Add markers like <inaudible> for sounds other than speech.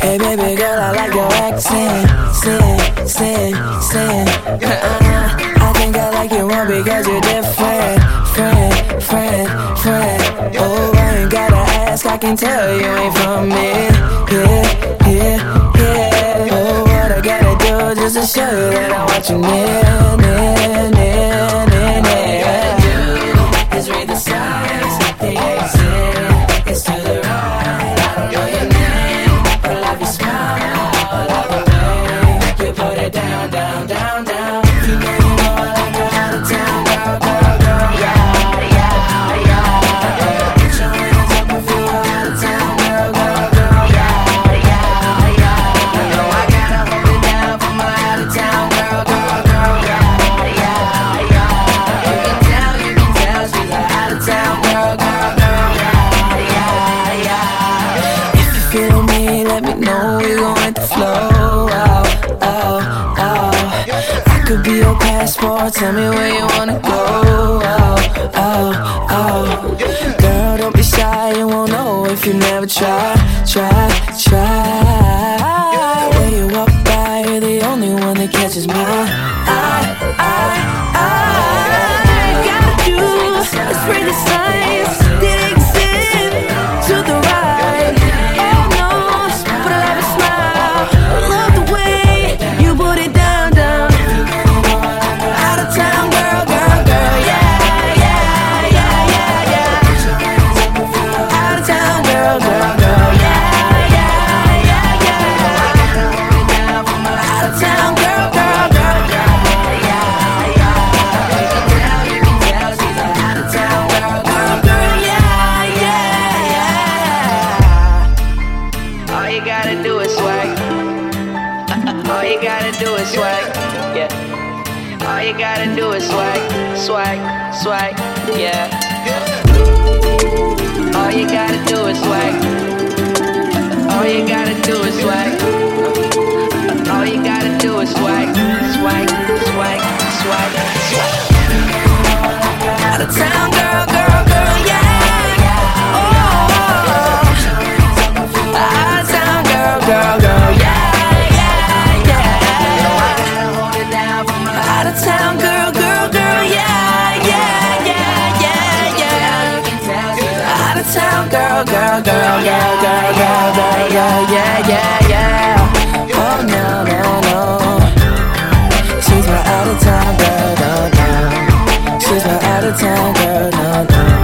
Hey baby girl, I like your accent, sin, sin, sin. Can tell you ain't from me. Yeah, yeah, yeah. Oh, what I gotta do just to show you that I want you near, near, near, near, near. Is read the signs, the exit is to the right. I don't know your name, but I love your smile. I love the way you put it down, down, down, know we gon' hit the flow. Oh, oh, oh. I could be your passport. Tell me where you wanna go. Oh, oh, oh. Girl, don't be shy. You won't know if you never try, try, try. Where you walk by, you're the only one that catches my eye, eye, eye. Gotta do is read the signs. You gotta do is swag. <laughs> All you gotta do is swag. Yeah. All you gotta do is swag, swag, swag. Yeah. All you gotta do is swag. All you gotta do is swag. All you gotta do is swag, swag, swag, swag, swag. Girl, girl, girl, girl, girl, girl, girl, girl, yeah, yeah, yeah. Oh no, no, no. She's my out of town girl, no, no. She's my out of town